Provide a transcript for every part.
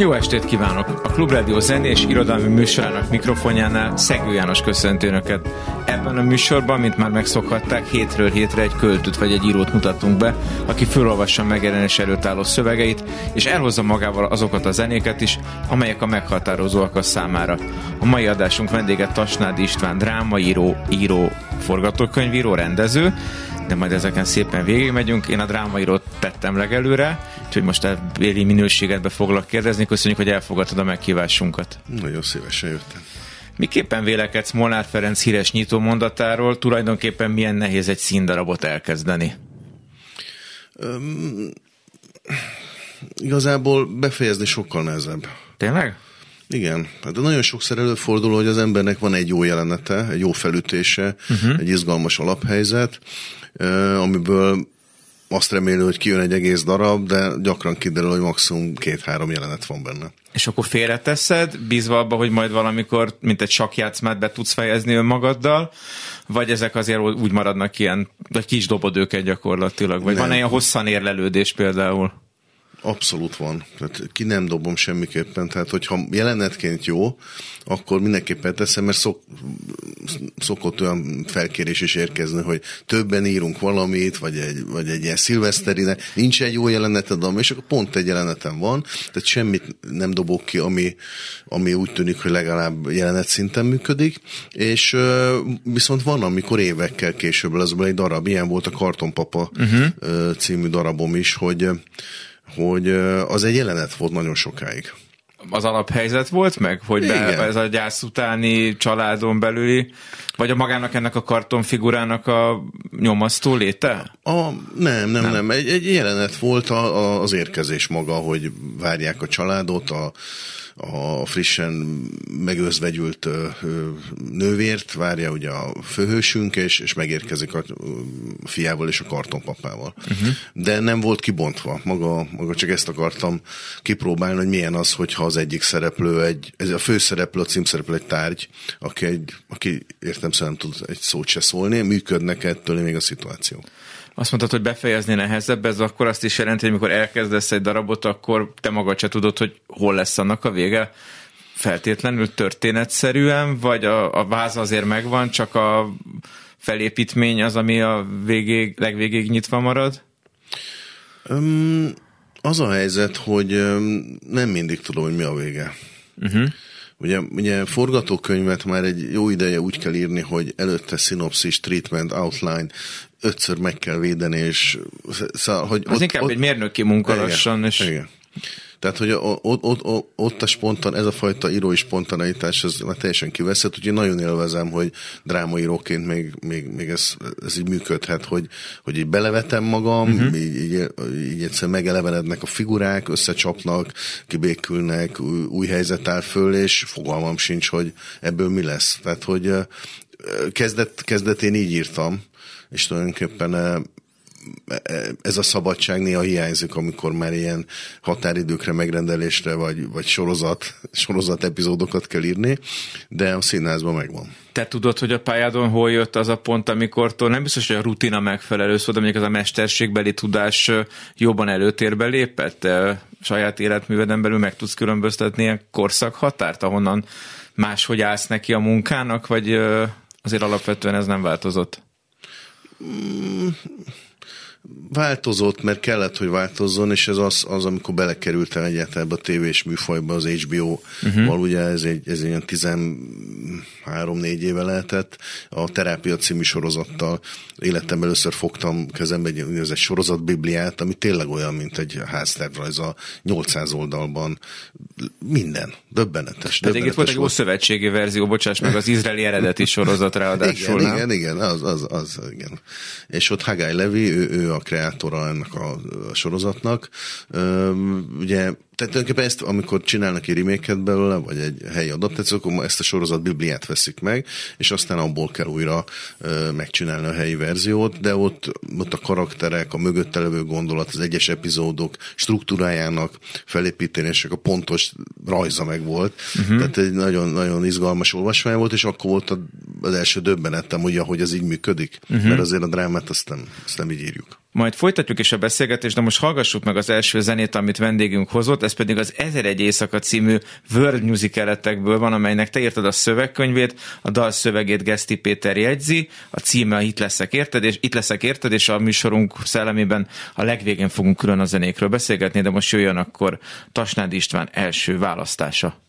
Jó estét kívánok! A Klubrádió zenés irodalmi műsorának mikrofonjánál Szegő János köszöntőnöket. Ebben a műsorban, mint már megszokhatták, hétről hétre egy költőt vagy egy írót mutatunk be, aki felolvassa megjelenés előtt álló szövegeit, és elhozza magával azokat a zenéket is, amelyek a meghatározóak a számára. A mai adásunk vendége Tasnádi István drámaíró, író, forgatókönyvíró, rendező, de majd ezeken szépen végigmegyünk. Én a drámaírót tettem legelőre, úgyhogy most ebbéli minőségedbe foglak kérdezni. Köszönjük, hogy elfogadtad a meghívásunkat. Nagyon szívesen jöttem. Miképpen vélekedsz Molnár Ferenc híres nyitó mondatáról? Tulajdonképpen milyen nehéz egy színdarabot elkezdeni? Um, igazából befejezni sokkal nehezebb. Tényleg? Igen, hát de nagyon sokszor előfordul, hogy az embernek van egy jó jelenete, egy jó felütése, uh-huh. egy izgalmas alaphelyzet, amiből azt remélő, hogy kijön egy egész darab, de gyakran kiderül, hogy maximum két-három jelenet van benne. És akkor félreteszed, bízva abba, hogy majd valamikor, mint egy sakjátszmát be tudsz fejezni önmagaddal, vagy ezek azért úgy maradnak ilyen, vagy ki is dobod őket gyakorlatilag, vagy Nem. van ilyen hosszan érlelődés például? Abszolút van. Tehát ki nem dobom semmiképpen. Tehát, hogyha jelenetként jó, akkor mindenképpen teszem, mert szok, szokott olyan felkérés is érkezni, hogy többen írunk valamit, vagy egy, vagy egy ilyen szilveszterinek, nincs egy jó jeleneted, és akkor pont egy jelenetem van, tehát semmit nem dobok ki, ami, ami úgy tűnik, hogy legalább jelenet szinten működik, és viszont van, amikor évekkel később lesz egy darab, ilyen volt a Kartonpapa uh-huh. című darabom is, hogy hogy az egy jelenet volt nagyon sokáig. Az alaphelyzet volt meg, hogy be, ez a gyász utáni családon belüli, vagy a magának ennek a kartonfigurának a nyomasztó léte? A, nem, nem, nem, nem. Egy, egy jelenet volt a, a, az érkezés maga, hogy várják a családot, a, a frissen megözvegyült nővért várja ugye a főhősünk, és, és megérkezik a fiával és a kartonpapával. Uh-huh. De nem volt kibontva. Maga, maga csak ezt akartam kipróbálni, hogy milyen az, hogyha az egyik szereplő, egy, ez a főszereplő, a címszereplő egy tárgy, aki, egy, aki értem nem tud egy szót se szólni, működnek ettől még a szituáció. Azt mondtad, hogy befejezni nehezebb, ez akkor azt is jelenti, hogy amikor elkezdesz egy darabot, akkor te magad se tudod, hogy hol lesz annak a vége feltétlenül történetszerűen, vagy a, a váz azért megvan, csak a felépítmény az, ami a végéig, legvégéig nyitva marad? Um, az a helyzet, hogy nem mindig tudom, hogy mi a vége. Uh-huh. Ugye, ugye forgatókönyvet már egy jó ideje úgy kell írni, hogy előtte szinopszis, treatment, outline, ötször meg kell védeni, és szóval, hogy Az ott, inkább ott, egy mérnöki munka igen, lassan, és... Igen. Tehát, hogy ott, ott, ott, ott a spontan, ez a fajta írói spontaneitás, az már teljesen kiveszett, úgyhogy nagyon élvezem, hogy drámaíróként még, még, még ez, ez így működhet, hogy, hogy így belevetem magam, uh-huh. így, így, így egyszerűen megelevenednek a figurák, összecsapnak, kibékülnek, új, új helyzet áll föl, és fogalmam sincs, hogy ebből mi lesz. Tehát, hogy kezdet, kezdetén így írtam, és tulajdonképpen ez a szabadság néha hiányzik, amikor már ilyen határidőkre, megrendelésre, vagy, vagy sorozat, sorozat epizódokat kell írni, de a színházban megvan. Te tudod, hogy a pályádon hol jött az a pont, amikor nem biztos, hogy a rutina megfelelő szó, de mondjuk az a mesterségbeli tudás jobban előtérbe lépett? Saját életműveden belül meg tudsz különböztetni ilyen korszakhatárt, ahonnan máshogy állsz neki a munkának, vagy azért alapvetően ez nem változott? Mm Változott, mert kellett, hogy változzon, és ez az, az amikor belekerültem egyáltalán a tévés műfajba, az HBO-val, uh-huh. ugye ez egy, ez egy ilyen 13-4 éve lehetett, a Terápia című sorozattal életemben először fogtam kezembe egy, ez egy sorozatbibliát, ami tényleg olyan, mint egy háztervrajz a 800 oldalban minden. Döbbenetes. Tehát itt volt egy ószövetségi verzió, bocsáss meg, az izraeli eredeti sorozat ráadásul. Igen, igen, igen, az, az, az, igen. És ott Hagai Levi, ő, ő a kreátora ennek a, a sorozatnak. Üm, ugye tehát tulajdonképpen ezt, amikor csinálnak egy reméket belőle, vagy egy helyi adaptációt, akkor ezt a sorozat bibliát veszik meg, és aztán abból kell újra ö, megcsinálni a helyi verziót, de ott, ott a karakterek, a mögötte levő gondolat, az egyes epizódok struktúrájának felépítések, a pontos rajza meg volt. Uh-huh. Tehát egy nagyon, nagyon izgalmas olvasmány volt, és akkor volt az első döbbenetem, ugye, hogy ez így működik. Uh-huh. Mert azért a drámát azt nem, azt nem így írjuk. Majd folytatjuk is a beszélgetést, de most hallgassuk meg az első zenét, amit vendégünk hozott, ez pedig az egy éjszaka című World Musicaletekből van, amelynek te írtad a szövegkönyvét, a dal szövegét Geszti Péter jegyzi, a címe a Itt leszek érted, és itt leszek érted, és a műsorunk szellemében a legvégén fogunk külön a zenékről beszélgetni, de most jöjjön akkor Tasnád István első választása.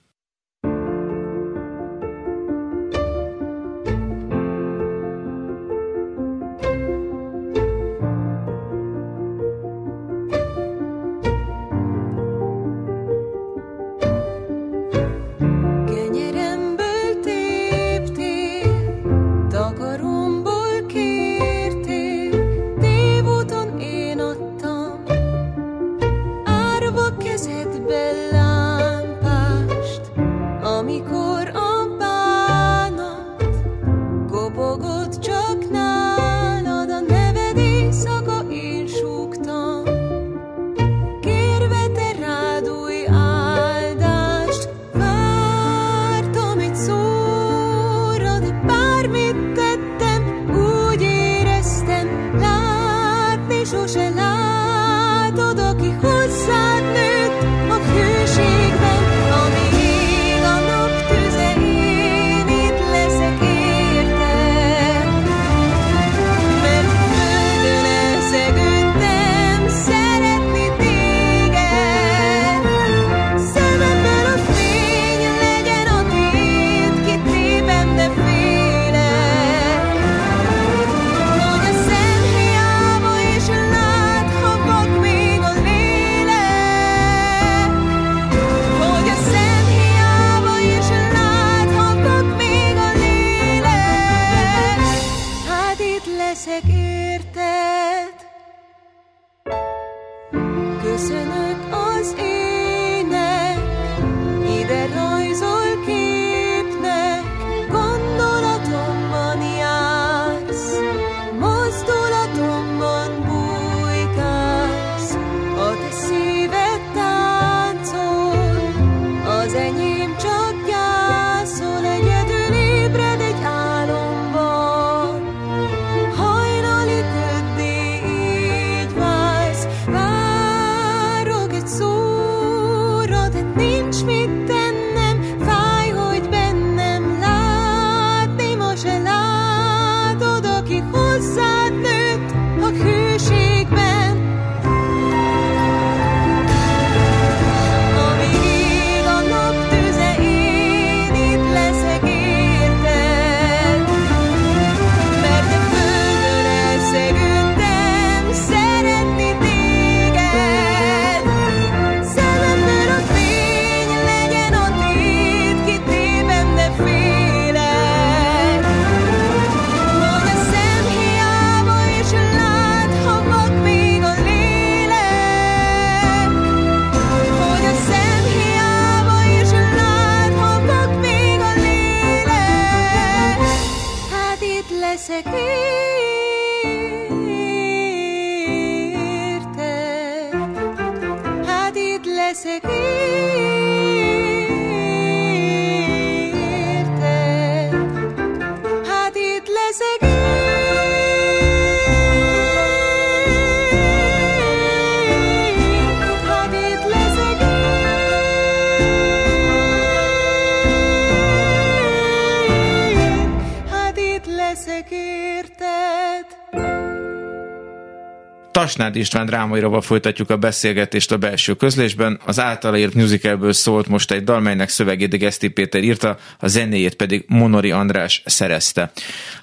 Tasnád István drámairoval folytatjuk a beszélgetést a belső közlésben. Az általa írt musicalből szólt most egy dal, melynek szövegét Geszti Péter írta, a zenéjét pedig Monori András szerezte.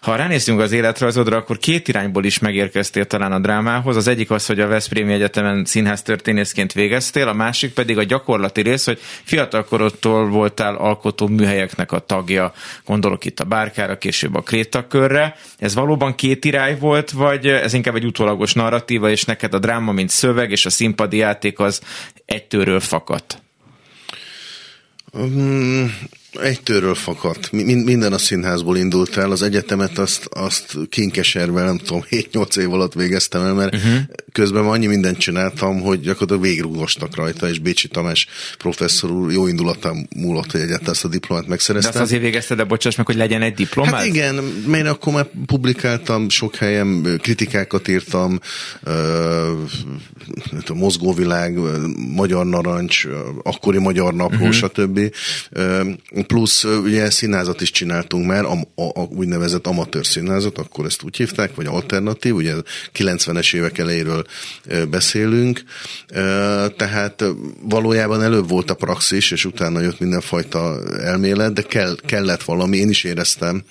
Ha ránézünk az életrajzodra, akkor két irányból is megérkeztél talán a drámához. Az egyik az, hogy a Veszprémi Egyetemen színház történészként végeztél, a másik pedig a gyakorlati rész, hogy fiatalkorodtól voltál alkotó műhelyeknek a tagja. Gondolok itt a Bárkára, később a Krétakörre. Ez valóban két irány volt, vagy ez inkább egy utólagos narratíva, és neked a dráma, mint szöveg, és a színpadi játék az egytőről fakadt? Um, egytőről fakadt. Minden a színházból indult el. Az egyetemet azt, azt kinkeserve, nem tudom, 7-8 év alatt végeztem el, mert uh-huh. közben annyi mindent csináltam, hogy gyakorlatilag végrúgostak rajta, és Bécsi Tamás professzor úr jó indulatán múlott, hogy egyáltalán ezt a diplomát megszereztem. De azt azért végezted, de bocsáss meg, hogy legyen egy diplomát? Hát igen, mert akkor már publikáltam sok helyen, kritikákat írtam, uh, mozgóvilág, magyar narancs, akkori magyar napló, uh-huh. stb. Plusz ugye színházat is csináltunk már, a, a, a úgynevezett amatőr színházat, akkor ezt úgy hívták, vagy alternatív, ugye 90-es évek elejéről beszélünk, tehát valójában előbb volt a praxis, és utána jött mindenfajta elmélet, de kell, kellett valami, én is éreztem,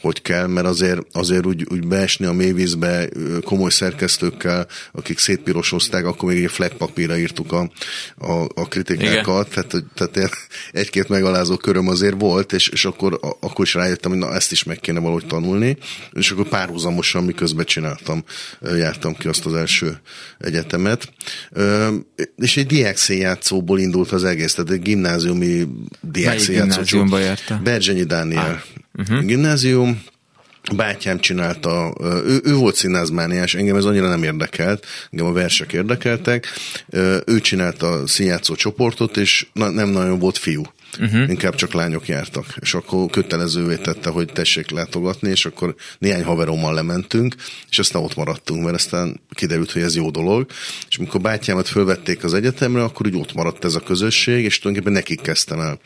hogy kell, mert azért, azért úgy, úgy beesni a mélyvízbe komoly szerkesztőkkel, akik szétpirosozták, akkor még egy flagpapírra írtuk a, a, a kritikákat, Igen. tehát, tehát egy-két megalázó köröm azért volt, és, és akkor, akkor is rájöttem, hogy na ezt is meg kéne valahogy tanulni, és akkor párhuzamosan, miközben csináltam, jártam ki azt az első egyetemet. És egy diákszénjátszóból indult az egész, tehát egy gimnáziumi diákszénjátszó. Berzsenyi Dániel. Ah uh-huh. gimnázium, bátyám csinálta, ő, ő volt színházmániás, engem ez annyira nem érdekelt, engem a versek érdekeltek, ő csinálta a színjátszó csoportot, és na, nem nagyon volt fiú. Uh-huh. Inkább csak lányok jártak. És akkor kötelezővé tette, hogy tessék látogatni, és akkor néhány haverommal lementünk, és aztán ott maradtunk, mert aztán kiderült, hogy ez jó dolog. És amikor bátyámat fölvették az egyetemre, akkor úgy ott maradt ez a közösség, és tulajdonképpen nekik kezdtem el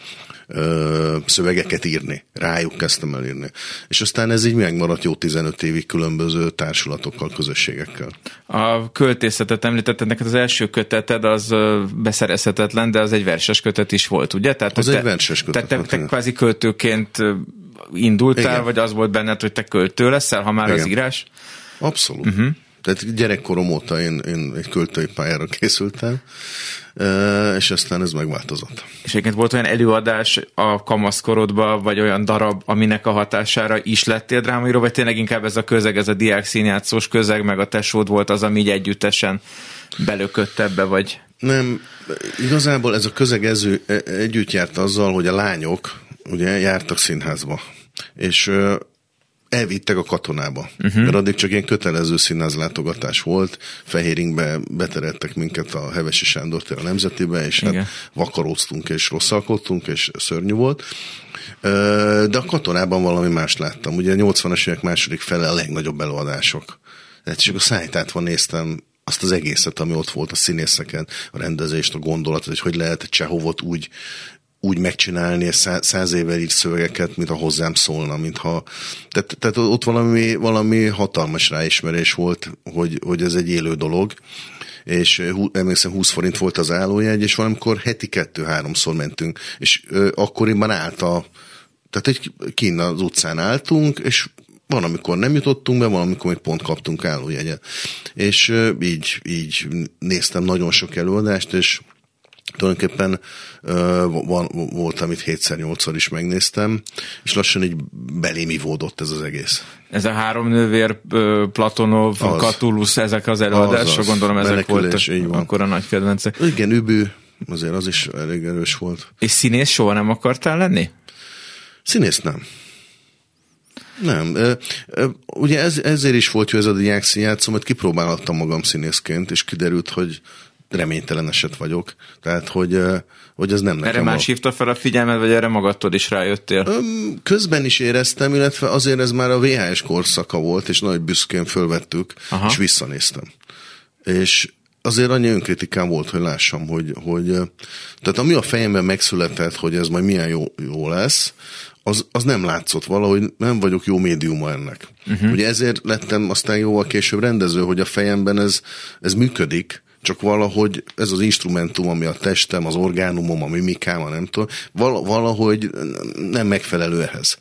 ö, szövegeket írni. Rájuk kezdtem el írni. És aztán ez így megmaradt jó 15 évig különböző társulatokkal, közösségekkel. A költészetet említetted, neked az első köteted az beszerezhetetlen, de az egy verses kötet is volt, ugye? Tehát, az te, egy verses kötet. Tehát te, te kvázi költőként indultál, Igen. vagy az volt benned, hogy te költő leszel, ha már Igen. az írás? Abszolút. Uh-huh. Tehát gyerekkorom óta én, én egy költői pályára készültem, és aztán ez megváltozott. És egyébként volt olyan előadás a kamaszkorodban, vagy olyan darab, aminek a hatására is lettél drámaíró, vagy tényleg inkább ez a közeg, ez a diák színjátszós közeg, meg a tesód volt az, ami így együttesen belökött ebbe, vagy... Nem, igazából ez a közeg ező, e, együtt járt azzal, hogy a lányok ugye jártak színházba. És elvittek a katonába. Uh-huh. Mert addig csak ilyen kötelező színházlátogatás volt. Fehéringbe beterettek minket a Hevesi Sándor a Nemzetibe, és hát Igen. hát vakaróztunk és rosszalkodtunk, és szörnyű volt. De a katonában valami más láttam. Ugye a 80-as évek második fele a legnagyobb előadások. Tehát csak a szájtátva néztem azt az egészet, ami ott volt a színészeken, a rendezést, a gondolatot, hogy hogy lehet Csehovot úgy úgy megcsinálni száz évvel írt szövegeket, mint a hozzám szólna, mintha... Tehát, tehát ott valami, valami hatalmas ráismerés volt, hogy, hogy ez egy élő dolog, és emlékszem 20 forint volt az állójegy, és valamikor heti kettő-háromszor mentünk, és ö, akkoriban állt a... Tehát egy kín az utcán álltunk, és van, amikor nem jutottunk be, van, amikor még pont kaptunk állójegyet. És ö, így, így néztem nagyon sok előadást, és tulajdonképpen van, volt, amit 7-8-szor is megnéztem, és lassan így belém ivódott ez az egész. Ez a három nővér, Platonov, az. Katulusz, ezek az előadások, gondolom ezek voltak akkor a nagy kedvencek. Igen, Übű, azért az is elég erős volt. És színész soha nem akartál lenni? Színész nem. Nem. Ugye ez, ezért is volt hogy ez a diák játszom, mert kipróbálhattam magam színészként, és kiderült, hogy reménytelen eset vagyok. Tehát, hogy, hogy ez nem nekem Erre más hívta fel a figyelmet, vagy erre magadtól is rájöttél? Közben is éreztem, illetve azért ez már a VHS korszaka volt, és nagy büszkén fölvettük, Aha. és visszanéztem. És azért annyi önkritikám volt, hogy lássam, hogy, hogy tehát ami a fejemben megszületett, hogy ez majd milyen jó, jó lesz, az, az nem látszott valahogy, nem vagyok jó médiuma ennek. Uh-huh. Ugye ezért lettem aztán jóval később rendező, hogy a fejemben ez, ez működik, csak valahogy ez az instrumentum, ami a testem, az orgánumom, a mimikám, a nem tudom, valahogy nem megfelelő ehhez.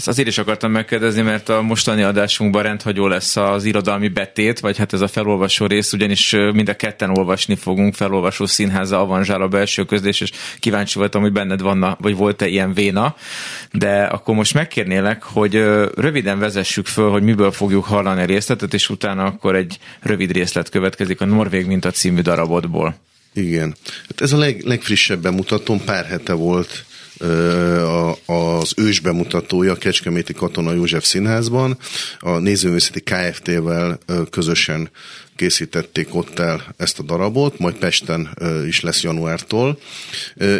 Ezt azért is akartam megkérdezni, mert a mostani adásunkban rendhagyó lesz az irodalmi betét, vagy hát ez a felolvasó rész, ugyanis mind a ketten olvasni fogunk, felolvasó színháza, avanzsál a belső közlés, és kíváncsi voltam, hogy benned van, vagy volt-e ilyen véna, de akkor most megkérnélek, hogy röviden vezessük föl, hogy miből fogjuk hallani a részletet, és utána akkor egy rövid részlet következik a Norvég minta című darabodból. Igen. Hát ez a leg, legfrissebb bemutatom, pár hete volt az ős bemutatója Kecskeméti Katona József Színházban. A Nézőművészeti Kft-vel közösen készítették ott el ezt a darabot, majd Pesten is lesz januártól,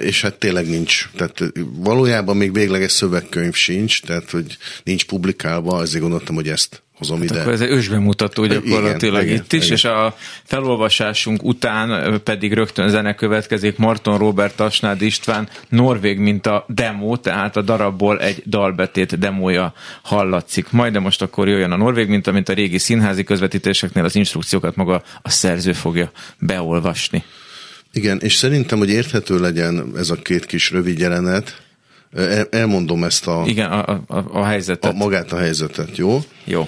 és hát tényleg nincs, tehát valójában még végleges szövegkönyv sincs, tehát hogy nincs publikálva, ezért gondoltam, hogy ezt hozom hát ide. Akkor ez egy ősbemutató gyakorlatilag igen, itt igen, is, igen. és a felolvasásunk után pedig rögtön zene következik Marton Robert Asnád István Norvég, mint a demo, tehát a darabból egy dalbetét demója hallatszik. Majd de most akkor jöjjön a Norvég, mint amint a régi színházi közvetítéseknél az instrukciókat maga a szerző fogja beolvasni. Igen, és szerintem, hogy érthető legyen ez a két kis rövid jelenet, elmondom ezt a... Igen, a, a, a helyzetet. A, magát a helyzetet, jó? Jó.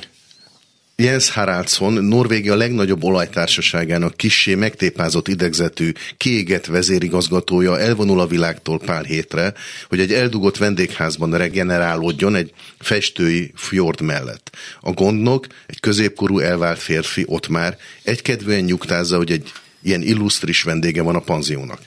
Jens Haraldsson, Norvégia legnagyobb olajtársaságának kissé megtépázott idegzetű, kiégett vezérigazgatója elvonul a világtól pár hétre, hogy egy eldugott vendégházban regenerálódjon egy festői fjord mellett. A gondnok, egy középkorú elvált férfi ott már egykedvűen nyugtázza, hogy egy ilyen illusztris vendége van a panziónak.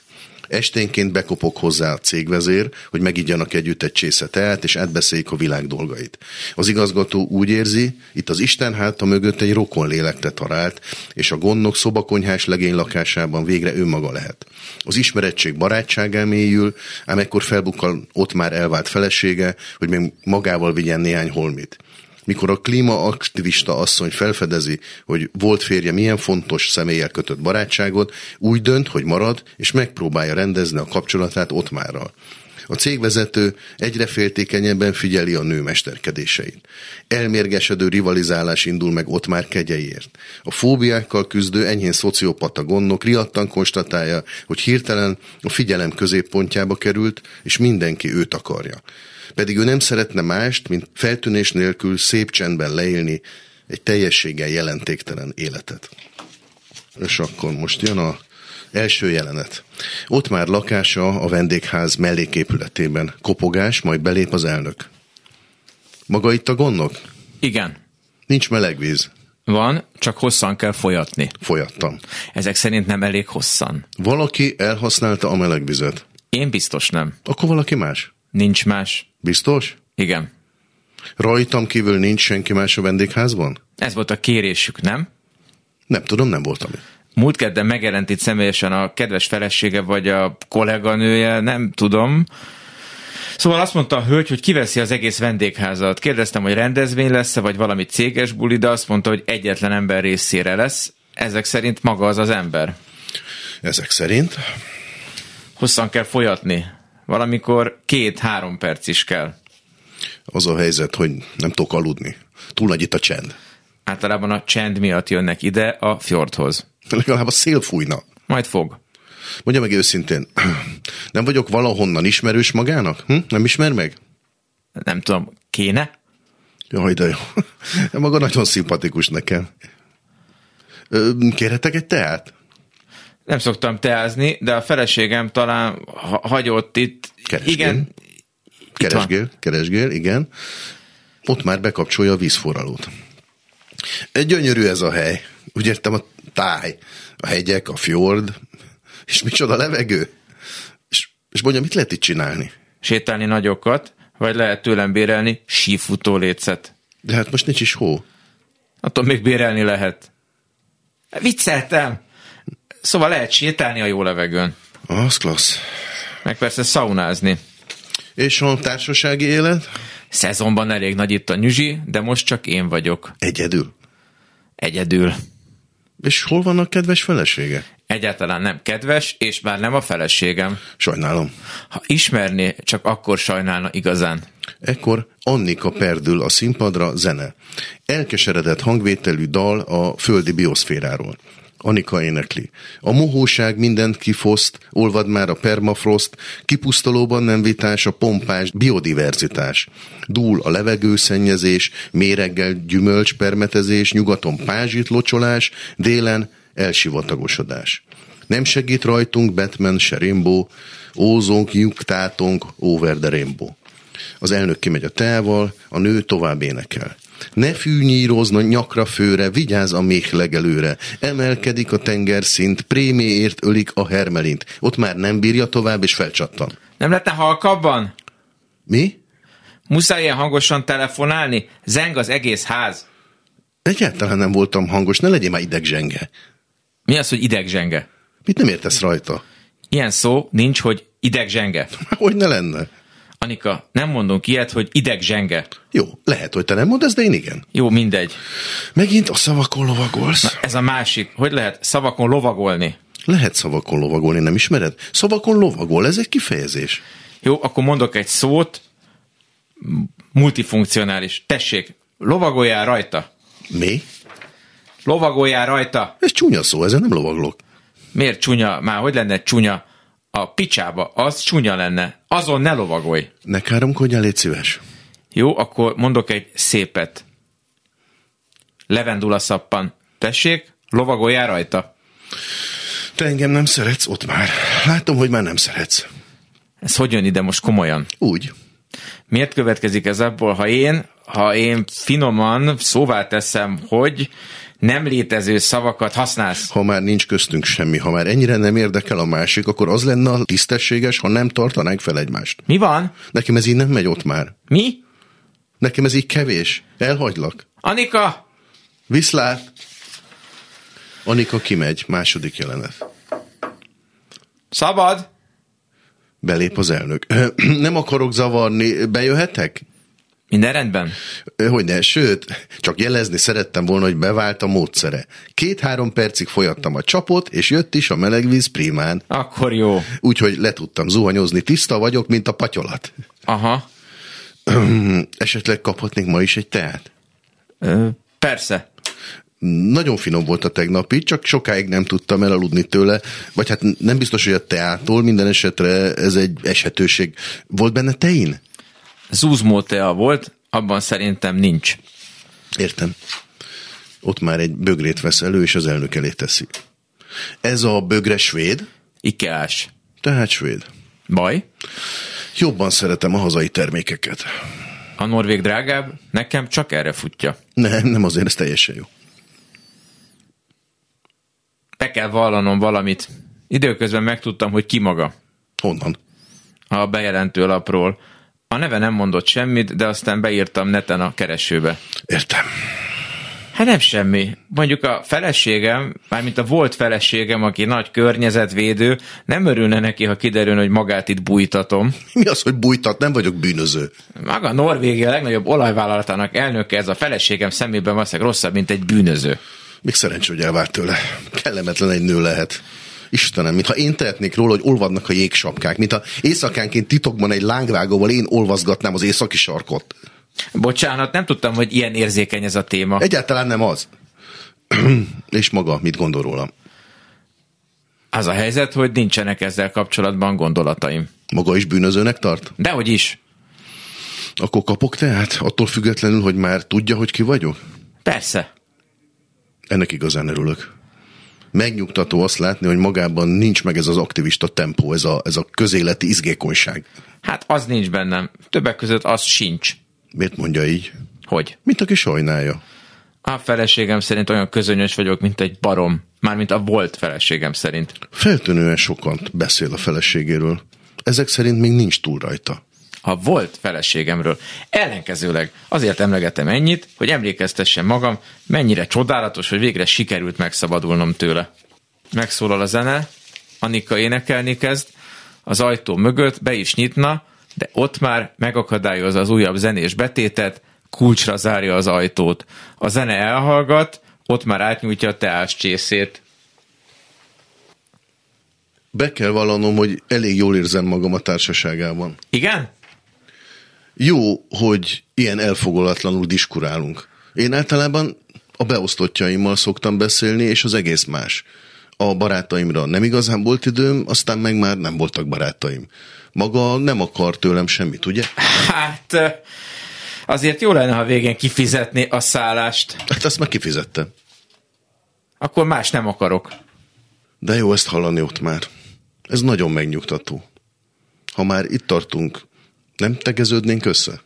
Esténként bekopok hozzá a cégvezér, hogy megígyanak együtt egy csésze teát, és átbeszéljük a világ dolgait. Az igazgató úgy érzi, itt az Isten háta mögött egy rokon lélekte talált, és a gondnok szobakonyhás legény lakásában végre önmaga lehet. Az ismerettség barátság elmélyül, ám ekkor felbukkal ott már elvált felesége, hogy még magával vigyen néhány holmit mikor a klímaaktivista asszony felfedezi, hogy volt férje milyen fontos személyel kötött barátságot, úgy dönt, hogy marad, és megpróbálja rendezni a kapcsolatát Ottmárral. A cégvezető egyre féltékenyebben figyeli a nő mesterkedéseit. Elmérgesedő rivalizálás indul meg ott már kegyeiért. A fóbiákkal küzdő enyhén szociopata gondnok riadtan konstatálja, hogy hirtelen a figyelem középpontjába került, és mindenki őt akarja pedig ő nem szeretne mást, mint feltűnés nélkül szép csendben leélni egy teljességgel jelentéktelen életet. És akkor most jön a első jelenet. Ott már lakása a vendégház melléképületében. Kopogás, majd belép az elnök. Maga itt a gondok? Igen. Nincs meleg víz. Van, csak hosszan kell folyatni. Folyattam. Ezek szerint nem elég hosszan. Valaki elhasználta a melegvizet. Én biztos nem. Akkor valaki más? Nincs más. Biztos? Igen. Rajtam kívül nincs senki más a vendégházban? Ez volt a kérésük, nem? Nem tudom, nem voltam. Múlt kedden megjelent itt személyesen a kedves felesége vagy a kolléganője, nem tudom. Szóval azt mondta a hölgy, hogy kiveszi az egész vendégházat. Kérdeztem, hogy rendezvény lesz-e, vagy valami céges buli, de azt mondta, hogy egyetlen ember részére lesz. Ezek szerint maga az az ember. Ezek szerint? Hosszan kell folyatni valamikor két-három perc is kell. Az a helyzet, hogy nem tudok aludni. Túl nagy itt a csend. Általában a csend miatt jönnek ide a fjordhoz. Legalább a szél fújna. Majd fog. Mondja meg őszintén, nem vagyok valahonnan ismerős magának? Hm? Nem ismer meg? Nem tudom, kéne? Jaj, de jó. Maga nagyon szimpatikus nekem. Kérhetek egy teát? Nem szoktam teázni, de a feleségem talán hagyott itt. Keresgél. Igen. Keresgél, keresgél, igen. Ott már bekapcsolja a vízforralót. Egy gyönyörű ez a hely. Úgy értem, a táj, a hegyek, a fjord, és micsoda levegő. És, és mondja, mit lehet itt csinálni? Sétálni nagyokat, vagy lehet tőlem bérelni sífutó lécet. De hát most nincs is hó. Attól még bérelni lehet. Vicceltem! Szóval lehet sétálni a jó levegőn. Az klassz. Meg persze szaunázni. És a társasági élet? Szezonban elég nagy itt a nyüzsi, de most csak én vagyok. Egyedül? Egyedül. És hol vannak kedves felesége? Egyáltalán nem kedves, és már nem a feleségem. Sajnálom. Ha ismerné, csak akkor sajnálna igazán. Ekkor Annika perdül a színpadra zene. Elkeseredett hangvételű dal a földi bioszféráról. Anika énekli. A mohóság mindent kifoszt, olvad már a permafrost, kipusztolóban nem vitás a pompás biodiverzitás. Dúl a levegőszennyezés, méreggel gyümölcspermetezés, nyugaton pázsit locsolás, délen elsivatagosodás. Nem segít rajtunk Batman se Rainbow, ózonk, nyugtátunk, over the rainbow. Az elnök kimegy a teával, a nő tovább énekel. Ne fűnyírozna nyakra főre, vigyáz a méh legelőre. Emelkedik a tengerszint, préméért ölik a hermelint. Ott már nem bírja tovább, és felcsattan. Nem lehetne halkabban? Mi? Muszáj ilyen hangosan telefonálni? Zeng az egész ház. Egyáltalán nem voltam hangos, ne legyél már idegzsenge. Mi az, hogy idegzsenge? Mit nem értesz rajta? Ilyen szó nincs, hogy idegzsenge. Hogy ne lenne? Anika, nem mondunk ilyet, hogy idegzsenge. Jó, lehet, hogy te nem mondasz, de én igen. Jó, mindegy. Megint a szavakon lovagolsz. Ez a másik. Hogy lehet szavakon lovagolni? Lehet szavakon lovagolni, nem ismered? Szavakon lovagol, ez egy kifejezés. Jó, akkor mondok egy szót. Multifunkcionális. Tessék, lovagoljál rajta. Mi? Lovagoljál rajta. Ez csúnya szó, ezen nem lovaglok. Miért csúnya? Már hogy lenne csúnya? A picsába, az csúnya lenne. Azon ne lovagolj. Ne káromkodjál, légy szíves. Jó, akkor mondok egy szépet. Levendula szappan. Tessék, lovagoljál rajta. Te engem nem szeretsz, ott már. Látom, hogy már nem szeretsz. Ez hogy jön ide most komolyan? Úgy. Miért következik ez abból, ha én, ha én finoman szóvá teszem, hogy nem létező szavakat használsz? Ha már nincs köztünk semmi, ha már ennyire nem érdekel a másik, akkor az lenne a tisztességes, ha nem tartanánk fel egymást. Mi van? Nekem ez így nem megy ott már. Mi? Nekem ez így kevés. Elhagylak. Anika! Viszlát! Anika kimegy, második jelenet. Szabad? Belép az elnök. Nem akarok zavarni, bejöhetek? Minden rendben? Hogy ne, sőt, csak jelezni szerettem volna, hogy bevált a módszere. Két-három percig folyattam a csapot, és jött is a melegvíz primán. Akkor jó. Úgyhogy le tudtam zuhanyozni, tiszta vagyok, mint a patyolat. Aha. Esetleg kaphatnék ma is egy teát? Ö, persze. Nagyon finom volt a tegnapi, csak sokáig nem tudtam elaludni tőle, vagy hát nem biztos, hogy a teától, minden esetre ez egy eshetőség. Volt benne tein? Zúzmó tea volt, abban szerintem nincs. Értem. Ott már egy bögrét vesz elő, és az elnök elé teszi. Ez a bögre svéd? Ikeás. Tehát svéd. Baj? Jobban szeretem a hazai termékeket. A norvég drágább, nekem csak erre futja. Nem, nem azért, ez teljesen jó. Be kell vallanom valamit. Időközben megtudtam, hogy ki maga. Honnan? A bejelentő lapról. A neve nem mondott semmit, de aztán beírtam neten a keresőbe. Értem. Hát nem semmi. Mondjuk a feleségem, mármint a volt feleségem, aki nagy környezetvédő, nem örülne neki, ha kiderül, hogy magát itt bújtatom. Mi az, hogy bújtat? Nem vagyok bűnöző. Maga Norvégia legnagyobb olajvállalatának elnöke, ez a feleségem szemében valószínűleg rosszabb, mint egy bűnöző. Még szerencsé, hogy elvárt tőle. Kellemetlen egy nő lehet. Istenem, mintha én tehetnék róla, hogy olvadnak a jégsapkák, mintha éjszakánként titokban egy lángvágóval én olvazgatnám az északi sarkot. Bocsánat, nem tudtam, hogy ilyen érzékeny ez a téma. Egyáltalán nem az. És maga, mit gondol rólam? Az a helyzet, hogy nincsenek ezzel kapcsolatban gondolataim. Maga is bűnözőnek tart? Dehogy is. Akkor kapok tehát? Attól függetlenül, hogy már tudja, hogy ki vagyok? Persze. Ennek igazán örülök. Megnyugtató azt látni, hogy magában nincs meg ez az aktivista tempó, ez a, ez a közéleti izgékonyság. Hát az nincs bennem. Többek között az sincs. Miért mondja így? Hogy? Mint aki sajnálja. A feleségem szerint olyan közönyös vagyok, mint egy barom. Mármint a volt feleségem szerint. Feltűnően sokan beszél a feleségéről. Ezek szerint még nincs túl rajta. A volt feleségemről. Ellenkezőleg azért emlegetem ennyit, hogy emlékeztessem magam, mennyire csodálatos, hogy végre sikerült megszabadulnom tőle. Megszólal a zene, Annika énekelni kezd, az ajtó mögött be is nyitna, de ott már megakadályozza az újabb zenés betétet, kulcsra zárja az ajtót. A zene elhallgat, ott már átnyújtja a teás csészét. Be kell vallanom, hogy elég jól érzem magam a társaságában. Igen? Jó, hogy ilyen elfogolatlanul diskurálunk. Én általában a beosztottjaimmal szoktam beszélni, és az egész más. A barátaimra nem igazán volt időm, aztán meg már nem voltak barátaim. Maga nem akar tőlem semmit, ugye? Hát azért jó lenne, ha végén kifizetni a szállást. Hát azt már kifizette. Akkor más nem akarok. De jó ezt hallani ott már. Ez nagyon megnyugtató. Ha már itt tartunk, nem tegeződnénk össze?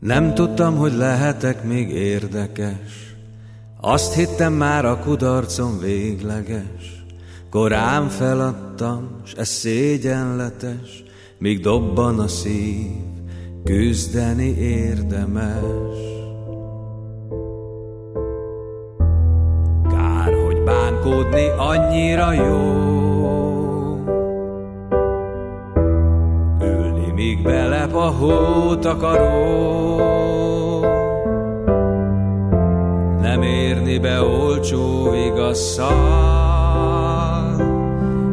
Nem tudtam, hogy lehetek még érdekes. Azt hittem már a kudarcom végleges. Korán feladtam, s ez szégyenletes, míg dobban a szív, küzdeni érdemes. Kár, hogy bánkódni annyira jó, ülni, míg belep a hótakaró. Nem érni be olcsó igasszal,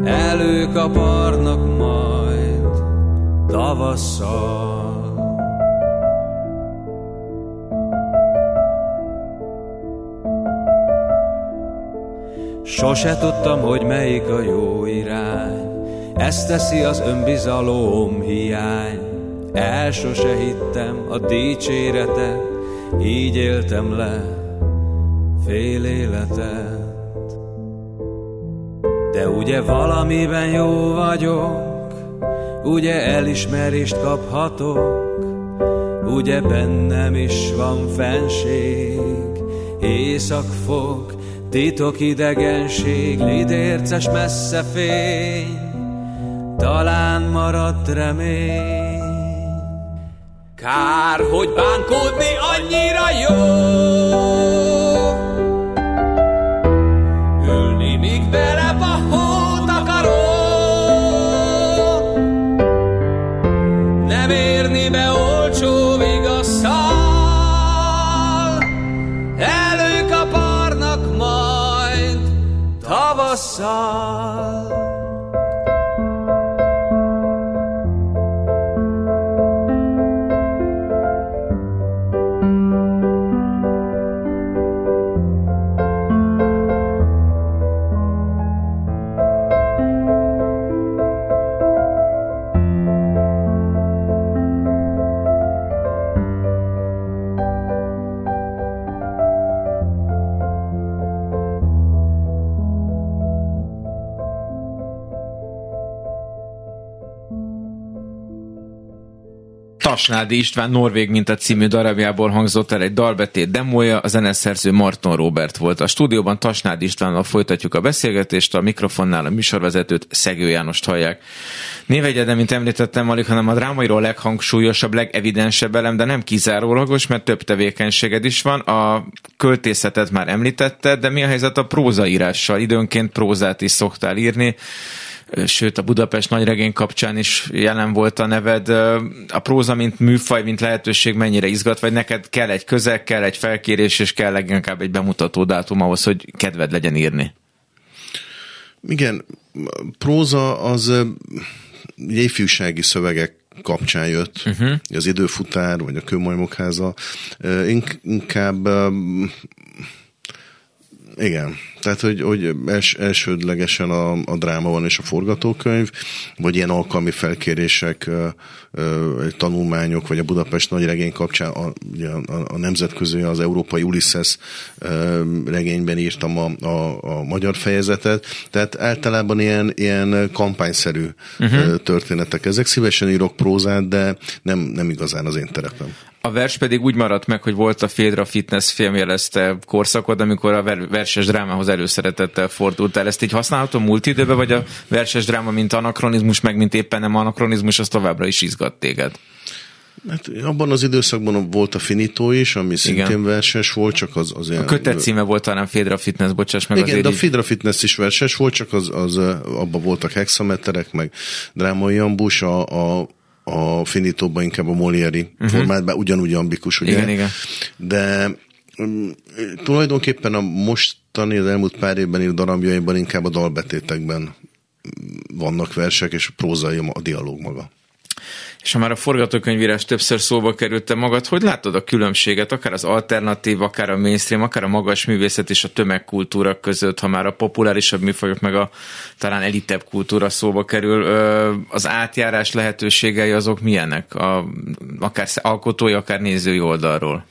előkaparnak majd tavasszal. Sose tudtam, hogy melyik a jó irány, ezt teszi az önbizalom hiány. El sose hittem a dicséretet, így éltem le fél életet. De ugye valamiben jó vagyok, ugye elismerést kaphatok, ugye bennem is van fenség, éjszakfog, titok idegenség, lidérces messze fény, talán maradt remény. Kár, hogy bánkódni annyira jó, tavasszal. Tasnádi István Norvég minta című darabjából hangzott el egy dalbetét demója, a zeneszerző Marton Robert volt. A stúdióban Tasnádi Istvánnal folytatjuk a beszélgetést, a mikrofonnál a műsorvezetőt Szegő Jánost hallják. Névegyedem, mint említettem, alig, hanem a drámairól leghangsúlyosabb, legevidensebb elem, de nem kizárólagos, mert több tevékenységed is van. A költészetet már említetted, de mi a helyzet a prózaírással? Időnként prózát is szoktál írni sőt a Budapest nagyregény kapcsán is jelen volt a neved. A próza, mint műfaj, mint lehetőség mennyire izgat, vagy neked kell egy közeg, kell egy felkérés, és kell leginkább egy bemutató dátum ahhoz, hogy kedved legyen írni? Igen, próza az ifjúsági szövegek kapcsán jött, uh-huh. az időfutár, vagy a kőmajmokháza, inkább igen, tehát, hogy, hogy els, elsődlegesen a, a dráma van és a forgatókönyv, vagy ilyen alkalmi felkérések, tanulmányok, vagy a Budapest nagy regény kapcsán a, a, a nemzetközi, az európai Ulysses regényben írtam a, a, a magyar fejezetet, tehát általában ilyen, ilyen kampányszerű uh-huh. történetek. Ezek szívesen írok prózát, de nem, nem igazán az én terepem. A vers pedig úgy maradt meg, hogy volt a Fédra Fitness film jelezte korszakod, amikor a verses drámához előszeretettel fordultál. Ezt így használható múlt időben, vagy a verses dráma, mint anakronizmus, meg mint éppen nem anakronizmus, az továbbra is izgat téged? Hát abban az időszakban volt a Finito is, ami szintén Igen. verses volt, csak az... az a kötet címe volt talán Fedra Fitness, bocsáss meg Igen, de a Fedra Fitness is verses volt, csak az, az abban voltak hexameterek, meg drámai ambus, a, a a Finitóban inkább a Molieri uh-huh. formátban, ugyanúgy ambikus, ugye? Igen, igen. De um, tulajdonképpen a mostani, az elmúlt pár évben írt darabjaiban inkább a dalbetétekben vannak versek, és a prózai a dialóg maga. És ha már a forgatókönyvírás többször szóba került, te magad, hogy látod a különbséget, akár az alternatív, akár a mainstream, akár a magas művészet és a tömegkultúra között, ha már a populárisabb műfajok, meg a talán elitebb kultúra szóba kerül, az átjárás lehetőségei azok milyenek, a, akár alkotói, akár nézői oldalról?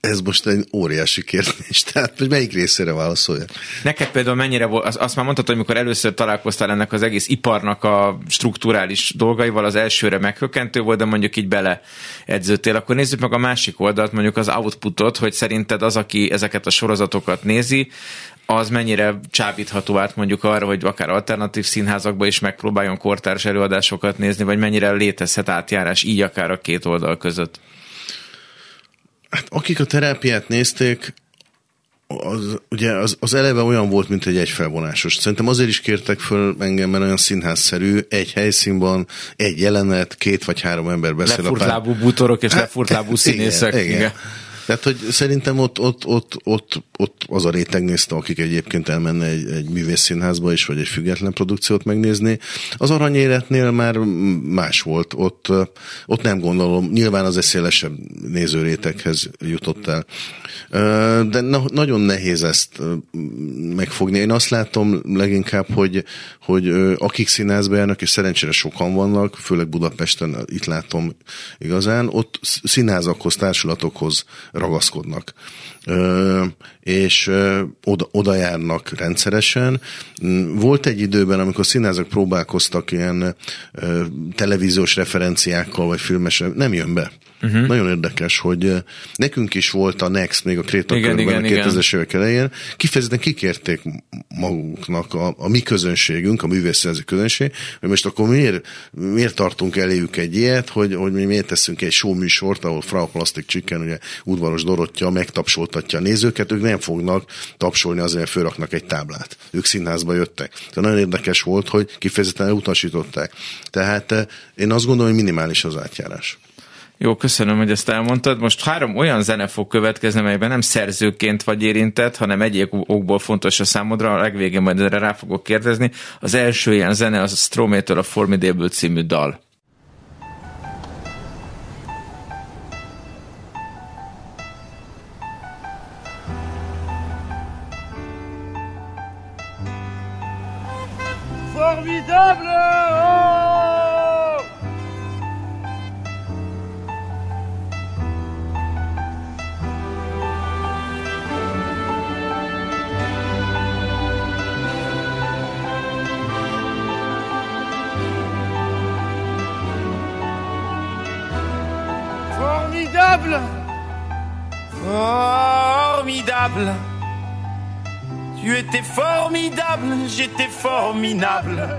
Ez most egy óriási kérdés, tehát hogy melyik részére válaszolja? Neked például mennyire volt, azt, már mondtad, hogy amikor először találkoztál ennek az egész iparnak a strukturális dolgaival, az elsőre meghökkentő volt, de mondjuk így bele edződtél. Akkor nézzük meg a másik oldalt, mondjuk az outputot, hogy szerinted az, aki ezeket a sorozatokat nézi, az mennyire csábítható át mondjuk arra, hogy akár alternatív színházakba is megpróbáljon kortárs előadásokat nézni, vagy mennyire létezhet átjárás így akár a két oldal között? Hát akik a terápiát nézték, az, ugye az, az eleve olyan volt, mint egy egyfelvonásos. Szerintem azért is kértek föl engem, mert olyan színházszerű, egy helyszínban, egy jelenet, két vagy három ember beszél. Lefurt lábú bútorok és hát, lefurt lábú színészek. Igen, igen. igen. Tehát, hogy szerintem ott, ott, ott, ott, ott az a réteg nézte, akik egyébként elmenne egy, egy művészszínházba is, vagy egy független produkciót megnézni. Az aranyéletnél már más volt. Ott, ott nem gondolom, nyilván az szélesebb nézőréteghez jutott el. De na, nagyon nehéz ezt megfogni. Én azt látom leginkább, hogy, hogy akik színházba járnak, és szerencsére sokan vannak, főleg Budapesten itt látom igazán, ott színházakhoz, társulatokhoz ragaszkodnak és oda, oda járnak rendszeresen. Volt egy időben, amikor színházak próbálkoztak ilyen televíziós referenciákkal, vagy filmes, nem jön be. Uh-huh. Nagyon érdekes, hogy nekünk is volt a Next még a Kréta igen, körben igen, a 2000-es évek elején. Kifejezetten kikérték maguknak a, a mi közönségünk, a művészszerző közönség, hogy most akkor miért, miért tartunk eléjük egy ilyet, hogy, hogy mi miért teszünk egy show műsort, ahol Frau Plastic Chicken, ugye udvaros Dorottya megtapsoltatja a nézőket, ők nem fognak tapsolni azért, fölraknak egy táblát. Ők színházba jöttek. Tehát nagyon érdekes volt, hogy kifejezetten elutasították. Tehát eh, én azt gondolom, hogy minimális az átjárás. Jó, köszönöm, hogy ezt elmondtad. Most három olyan zene fog következni, melyben nem szerzőként vagy érintett, hanem egyéb okból fontos a számodra, a legvégén majd erre rá fogok kérdezni. Az első ilyen zene az a Strométől a Formidable című dal. Formidable. Tu étais formidable, j'étais formidable.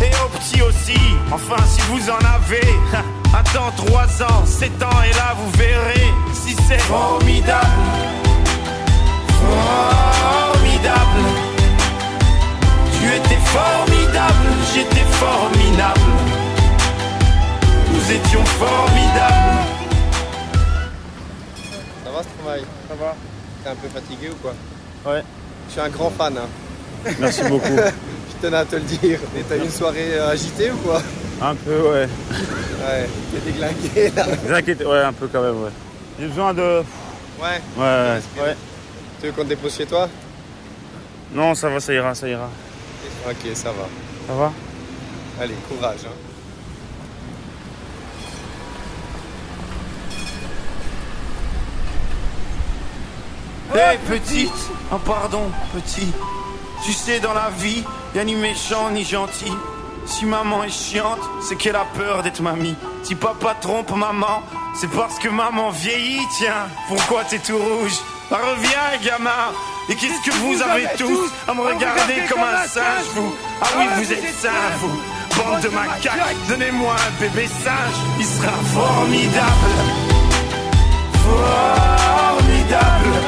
Et au petit aussi, enfin si vous en avez. Attends 3 ans, 7 ans et là vous verrez si c'est formidable. Formidable. Tu étais formidable, j'étais formidable. Nous étions formidables. Ça va ce travail? Ça va T'es un peu fatigué ou quoi? Ouais. Je suis un grand fan. Hein. Merci beaucoup. Je tenais à te le dire. Et t'as eu une soirée euh, agitée ou quoi? Un peu, ouais. Ouais, t'es déglingué là. Ouais, un peu quand même, ouais. J'ai besoin de. Ouais. Ouais, ouais. Tu veux qu'on te dépose chez toi? Non, ça va, ça ira, ça ira. Ok, ça va. Ça va? Allez, courage. Hein. Hé petite, oh pardon petit, tu sais dans la vie, y a ni méchant ni gentil. Si maman est chiante, c'est qu'elle a peur d'être mamie. Si papa trompe maman, c'est parce que maman vieillit, tiens. Pourquoi t'es tout rouge? Bah reviens gamin. Et qu'est-ce que vous avez tous à me regarder comme un singe, vous? Ah oui, vous êtes sains, vous. Bande de macaques, donnez-moi un bébé singe, il sera formidable. Formidable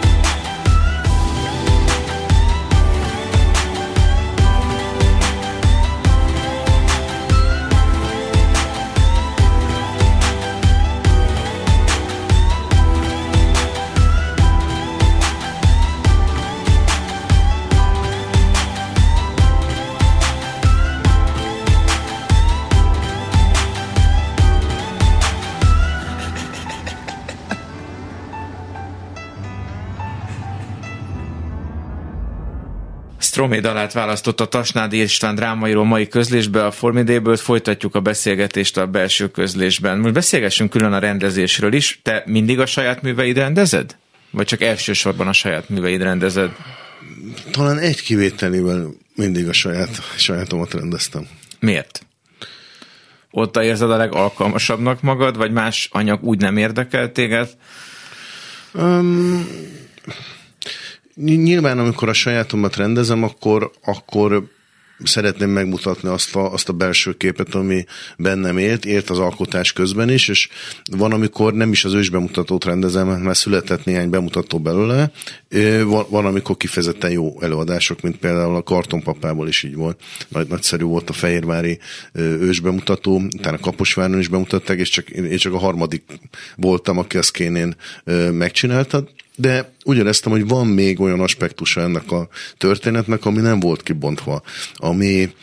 Stromé dalát választott a Tasnádi István drámaíró mai közlésbe, a Formidéből folytatjuk a beszélgetést a belső közlésben. Most beszélgessünk külön a rendezésről is. Te mindig a saját műveid rendezed? Vagy csak elsősorban a saját műveid rendezed? Talán egy kivételével mindig a saját, sajátomat rendeztem. Miért? Ott érzed a legalkalmasabbnak magad, vagy más anyag úgy nem érdekel téged? Um, nyilván, amikor a sajátomat rendezem, akkor, akkor szeretném megmutatni azt a, azt a belső képet, ami bennem élt, ért az alkotás közben is, és van, amikor nem is az ősbemutatót rendezem, mert született néhány bemutató belőle, van, van amikor kifejezetten jó előadások, mint például a Kartonpapából is így volt. Nagy, nagyszerű volt a Fehérvári ősbemutató, utána Kaposváron is bemutatták, és csak, én csak a harmadik voltam, aki ezt kénén megcsináltad de úgy éreztem, hogy van még olyan aspektusa ennek a történetnek, ami nem volt kibontva, ami,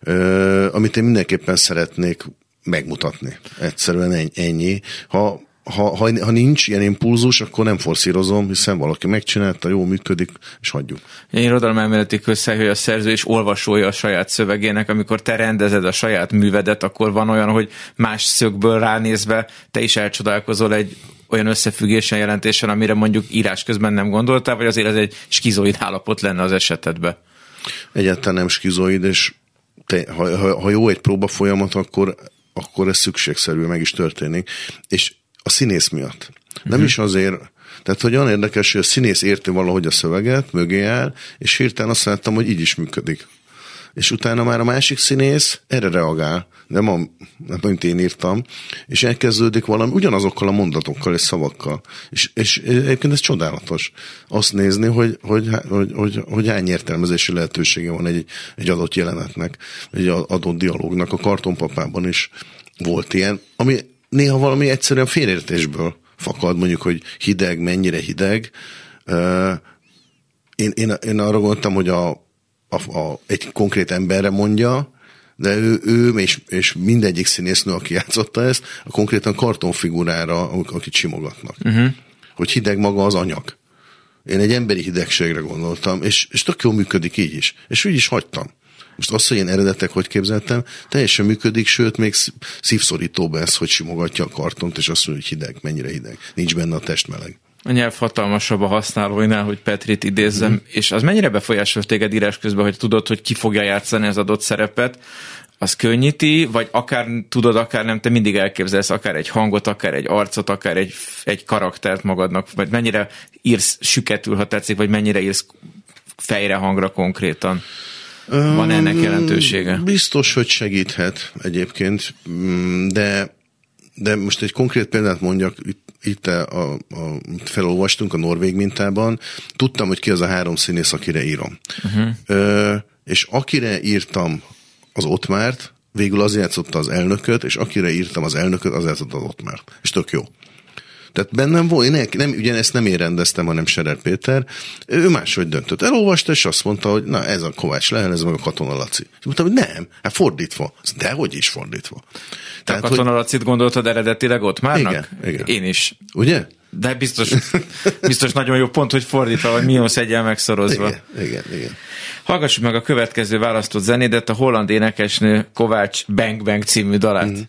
ö, amit én mindenképpen szeretnék megmutatni. Egyszerűen ennyi. Ha, ha, ha, ha nincs ilyen impulzus, akkor nem forszírozom, hiszen valaki megcsinálta, jó működik, és hagyjuk. Én irodalmelméleti közhely, hogy a szerző is olvasója a saját szövegének, amikor te rendezed a saját művedet, akkor van olyan, hogy más szögből ránézve te is elcsodálkozol egy olyan összefüggésen jelentésen, amire mondjuk írás közben nem gondoltál, vagy azért ez egy skizoid állapot lenne az esetedben? Egyáltalán nem skizoid, és te, ha, ha, ha jó egy próba folyamat, akkor, akkor ez szükségszerű, meg is történik. És a színész miatt. Nem uh-huh. is azért, tehát, hogy olyan érdekes, hogy a színész érti valahogy a szöveget, mögé áll, és hirtelen azt láttam, hogy így is működik. És utána már a másik színész erre reagál, nem, a, nem mint én írtam, és elkezdődik valami ugyanazokkal a mondatokkal és szavakkal. És, és egyébként ez csodálatos. Azt nézni, hogy, hogy, hogy, hogy, hogy hány értelmezési lehetősége van egy, egy adott jelenetnek, egy adott dialógnak. A kartonpapában is volt ilyen, ami néha valami egyszerűen félértésből fakad, mondjuk, hogy hideg, mennyire hideg. Én, én, én arra gondoltam, hogy a, a, a, egy konkrét emberre mondja, de ő, ő és, és mindegyik színésznő, aki játszotta ezt, a konkrétan kartonfigurára, akit simogatnak. Uh-huh. Hogy hideg maga az anyag. Én egy emberi hidegségre gondoltam, és, és tök jól működik így is. És úgy is hagytam. Most azt, hogy én eredetek hogy képzeltem, teljesen működik, sőt, még szívszorítóbb ez, hogy simogatja a kartont, és azt mondja, hogy hideg, mennyire hideg. Nincs benne a testmeleg. A nyelv hatalmasabb a használóinál, hogy Petrit idézzem, mm. és az mennyire befolyásol téged írás közben, hogy tudod, hogy ki fogja játszani az adott szerepet, az könnyíti, vagy akár tudod, akár nem, te mindig elképzelsz akár egy hangot, akár egy arcot, akár egy, egy karaktert magadnak, vagy mennyire írsz süketül, ha tetszik, vagy mennyire írsz fejre hangra konkrétan. Van ennek jelentősége? Biztos, hogy segíthet egyébként, mm, de de most egy konkrét példát mondjak, itt, itt a, a, felolvastunk a Norvég mintában, tudtam, hogy ki az a három színész, akire írom. Uh-huh. Ö, és akire írtam az Ottmárt, végül az játszotta az elnököt, és akire írtam az elnököt, az játszotta az Ottmárt. És tök jó. Tehát bennem volt, én nem, ugye ezt nem én rendeztem, hanem Serer Péter, ő máshogy döntött. Elolvasta, és azt mondta, hogy na ez a Kovács Lehel, ez meg a Katona Laci. És mondtam, hogy nem, hát fordítva. De hogy is fordítva. Tehát, a Katona hogy... Lacit gondoltad eredetileg ott márnak? Igen, igen. Én is. Ugye? De biztos, biztos nagyon jó pont, hogy fordítva, vagy mínusz egyen megszorozva. Igen, igen, igen. Hallgassuk meg a következő választott zenédet, a holland énekesnő Kovács Bang Bang című dalát. Mm.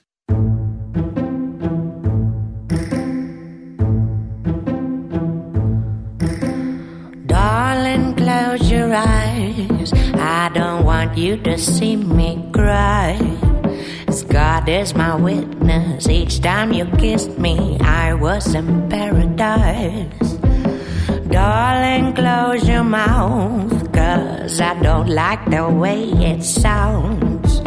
Your eyes. I don't want you to see me cry. God is my witness, each time you kissed me, I was in paradise. Darling, close your mouth, cause I don't like the way it sounds.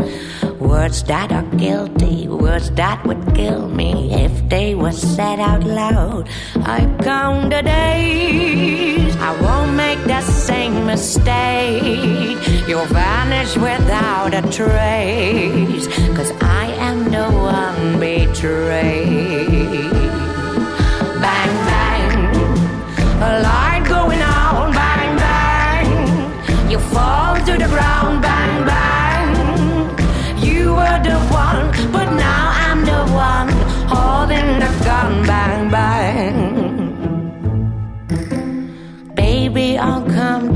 Words that are guilty, words that would kill me if they were said out loud. I count the days, I won't make the same mistake. You'll vanish without a trace, cause I am the one betrayed.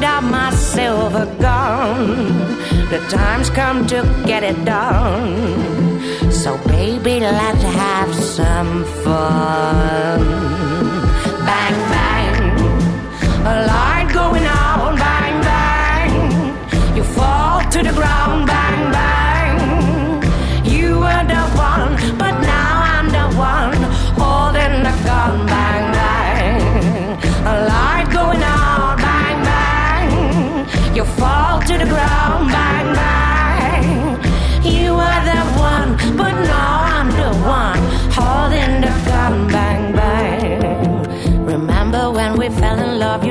Load up my silver gun. The time's come to get it done. So, baby, let's have some fun. Bang, bang, a light going on, bang, bang. You fall to the ground, bang.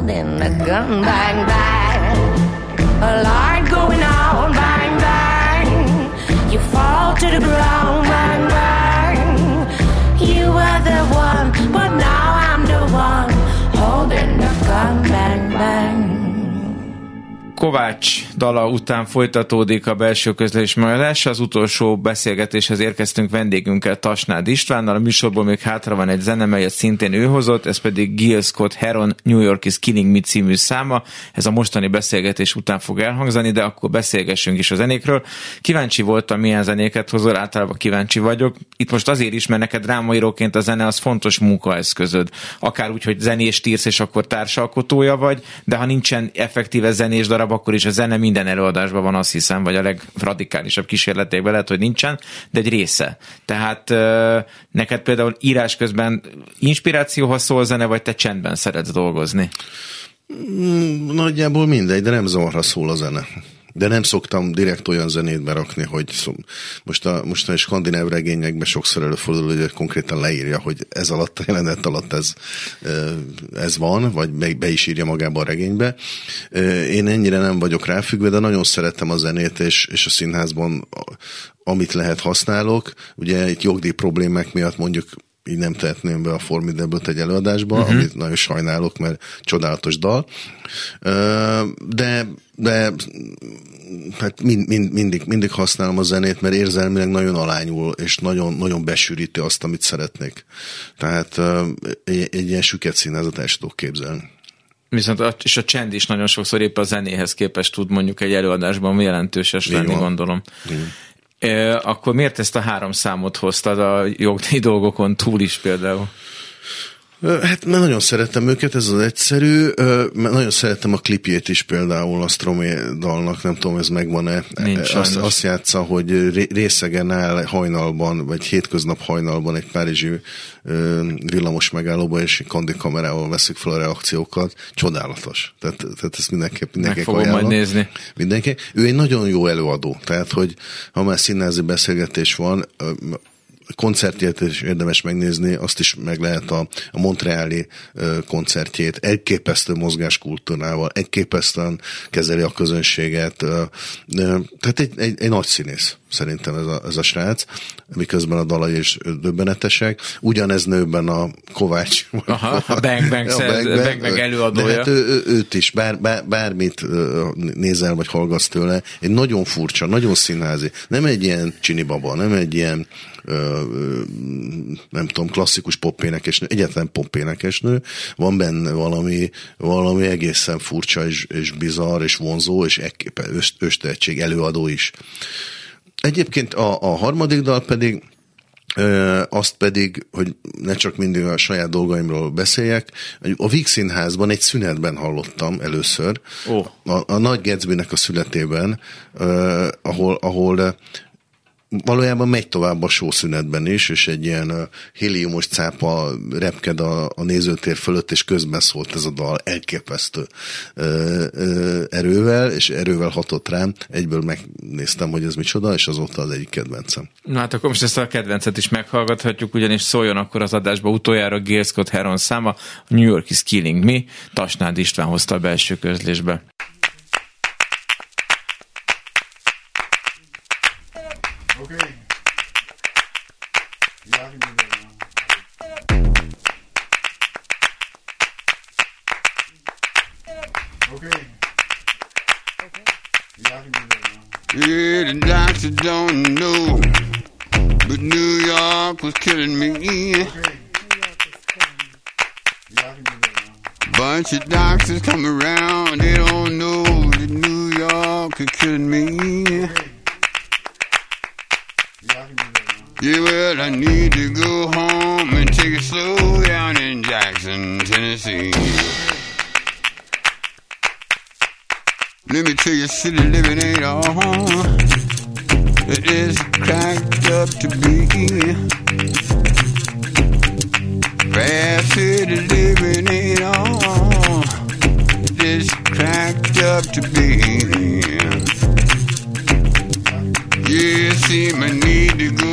holding the gun, bang, bang. A light going out, bang, bang. You fall to the ground, bang, bang. You were the one, but now I'm the one holding the gun, bang, bang. Kovács dala után folytatódik a belső közlés megadása. Az utolsó beszélgetéshez érkeztünk vendégünkkel, Tasnád Istvánnal. A műsorból még hátra van egy zene, melyet szintén ő hozott, ez pedig Gil Scott Heron New York is Killing Me című száma. Ez a mostani beszélgetés után fog elhangzani, de akkor beszélgessünk is a zenékről. Kíváncsi voltam, milyen zenéket hozol, általában kíváncsi vagyok. Itt most azért is, mert neked drámaíróként a zene az fontos munkaeszközöd. Akár úgy, hogy zenést írsz, és akkor társalkotója vagy, de ha nincsen effektíve zenés darab, akkor is a zene minden előadásban van, azt hiszem, vagy a legradikálisabb kísérletekben lehet, hogy nincsen, de egy része. Tehát neked például írás közben inspirációhoz szól zene, vagy te csendben szeretsz dolgozni? Mm, nagyjából mindegy, de nem zavarra szól a zene. De nem szoktam direkt olyan zenét berakni, hogy szó, most a, most a skandináv regényekben sokszor előfordul, hogy konkrétan leírja, hogy ez alatt a jelenet alatt ez, ez van, vagy be, be is írja magába a regénybe. Én ennyire nem vagyok ráfüggve, de nagyon szeretem a zenét, és, és a színházban amit lehet használok. Ugye itt jogdíj problémák miatt mondjuk így nem tehetném be a Formidable-t egy előadásba, uh-huh. amit nagyon sajnálok, mert csodálatos dal. De, de hát mind, mind, mindig, mindig használom a zenét, mert érzelmileg nagyon alányul, és nagyon, nagyon besűríti azt, amit szeretnék. Tehát egy, egy ilyen süket színházat el tudok képzelni. Viszont a, és a csend is nagyon sokszor épp a zenéhez képest tud mondjuk egy előadásban jelentőses lenni, gondolom. Igen akkor miért ezt a három számot hoztad a jogdíj dolgokon túl is például? Hát mert nagyon szerettem őket, ez az egyszerű, mert nagyon szerettem a klipjét is például a Stromé dalnak, nem tudom, ez megvan-e. Nincs, azt, azt játsza, hogy részegen áll hajnalban, vagy hétköznap hajnalban egy párizsi villamos megállóba, és kandi kamerával veszik fel a reakciókat. Csodálatos. Tehát, tehát ezt mindenképp, mindenképp Meg fogom majd nézni. Mindenki. Ő egy nagyon jó előadó. Tehát, hogy ha már színházi beszélgetés van, koncertjét is érdemes megnézni, azt is meg lehet a, a Montreali koncertjét, elképesztő mozgáskultúrával, elképesztően kezeli a közönséget, tehát egy, egy, egy nagy színész szerintem ez a, ez a srác, miközben a dalai is döbbenetesek. Ugyanez nőben a Kovács. Aha, a Bang Bang, a bang, bang, bang, bang előadója. De hát ő, ő, őt is, bár, bár, bármit nézel vagy hallgatsz tőle, egy nagyon furcsa, nagyon színházi. Nem egy ilyen csinibaba, nem egy ilyen nem tudom, klasszikus popénekesnő, egyetlen popénekesnő, van benne valami, valami egészen furcsa és, és bizarr és vonzó, és östehetség előadó is. Egyébként a, a harmadik dal pedig azt pedig, hogy ne csak mindig a saját dolgaimról beszéljek, a Víg Színházban egy szünetben hallottam először, oh. a, a Nagy Gatsby-nek a születében, ahol, ahol valójában megy tovább a sószünetben is, és egy ilyen héliumos cápa repked a, a nézőtér fölött, és közben szólt ez a dal elképesztő ö, ö, erővel, és erővel hatott rám. Egyből megnéztem, hogy ez micsoda, és azóta az egyik kedvencem. Na hát akkor most ezt a kedvencet is meghallgathatjuk, ugyanis szóljon akkor az adásba utoljára Gail Scott Heron száma, New York is Killing Me, Tasnád István hozta a belső közlésbe. The doctor don't know, but New York was killing me. Bunch of doctors come around, they don't know that New York is killing me. Yeah, well, I need to go home and take it slow down in Jackson, Tennessee. Let me tell you, city living ain't all it is cracked up to be. Fast city living ain't all it is cracked up to be. Yeah, see, I need to go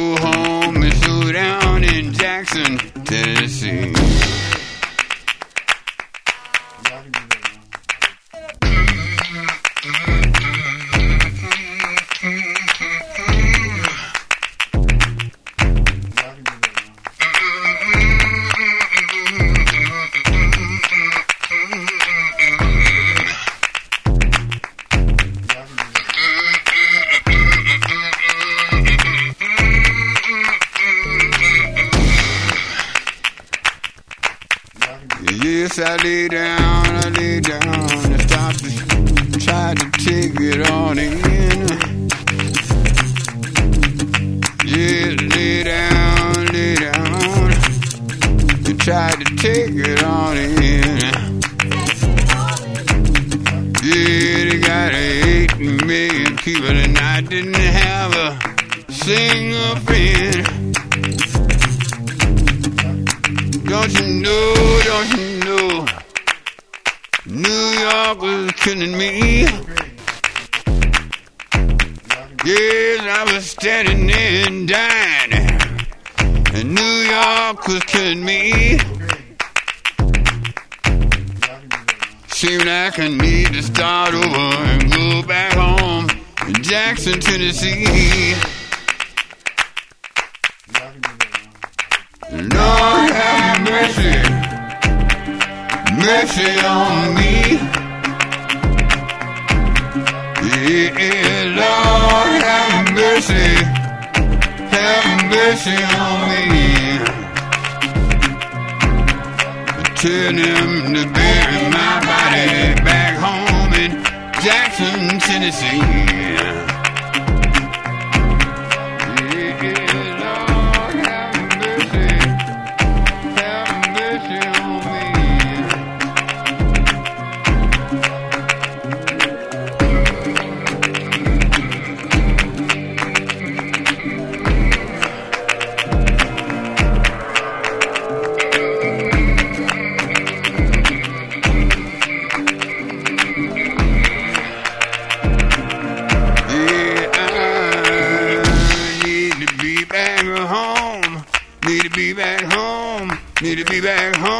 people, and I didn't have a single friend. Don't you know, don't you know? New York was killing me. Yes, I was standing there dying. And New York was killing me. Seemed like I need to start over and go back home Jackson, Tennessee. Lord have mercy, mercy on me. Yeah, Lord have mercy, have mercy on me. Tell him to bury my body Jackson, Tennessee.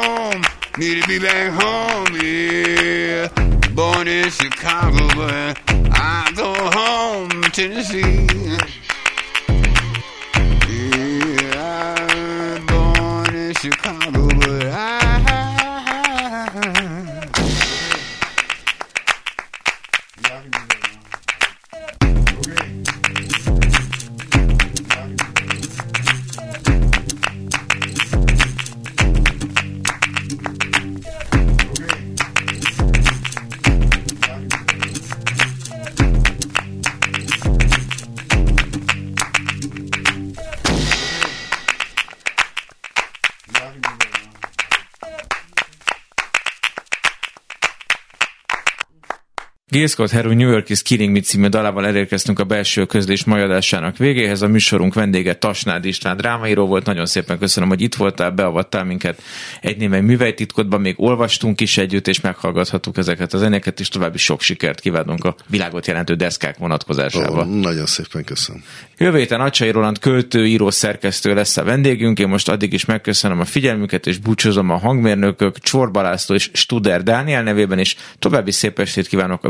Home. Need to be back home. Yeah. Born in Chicago, but I go home, Tennessee. Gil Scott Heron New York is Killing Me című dalával elérkeztünk a belső közlés majadásának végéhez. A műsorunk vendége Tasnád István drámaíró volt. Nagyon szépen köszönöm, hogy itt voltál, beavattál minket egy némely művejtitkotban, még olvastunk is együtt, és meghallgathattuk ezeket a zenéket, és további sok sikert kívánunk a világot jelentő deszkák vonatkozásában. Ó, nagyon szépen köszönöm. Jövő héten Acsai Roland költő, író, szerkesztő lesz a vendégünk. Én most addig is megköszönöm a figyelmüket, és búcsúzom a hangmérnökök Csorba László és Studer Dániel nevében, és további szép estét kívánok a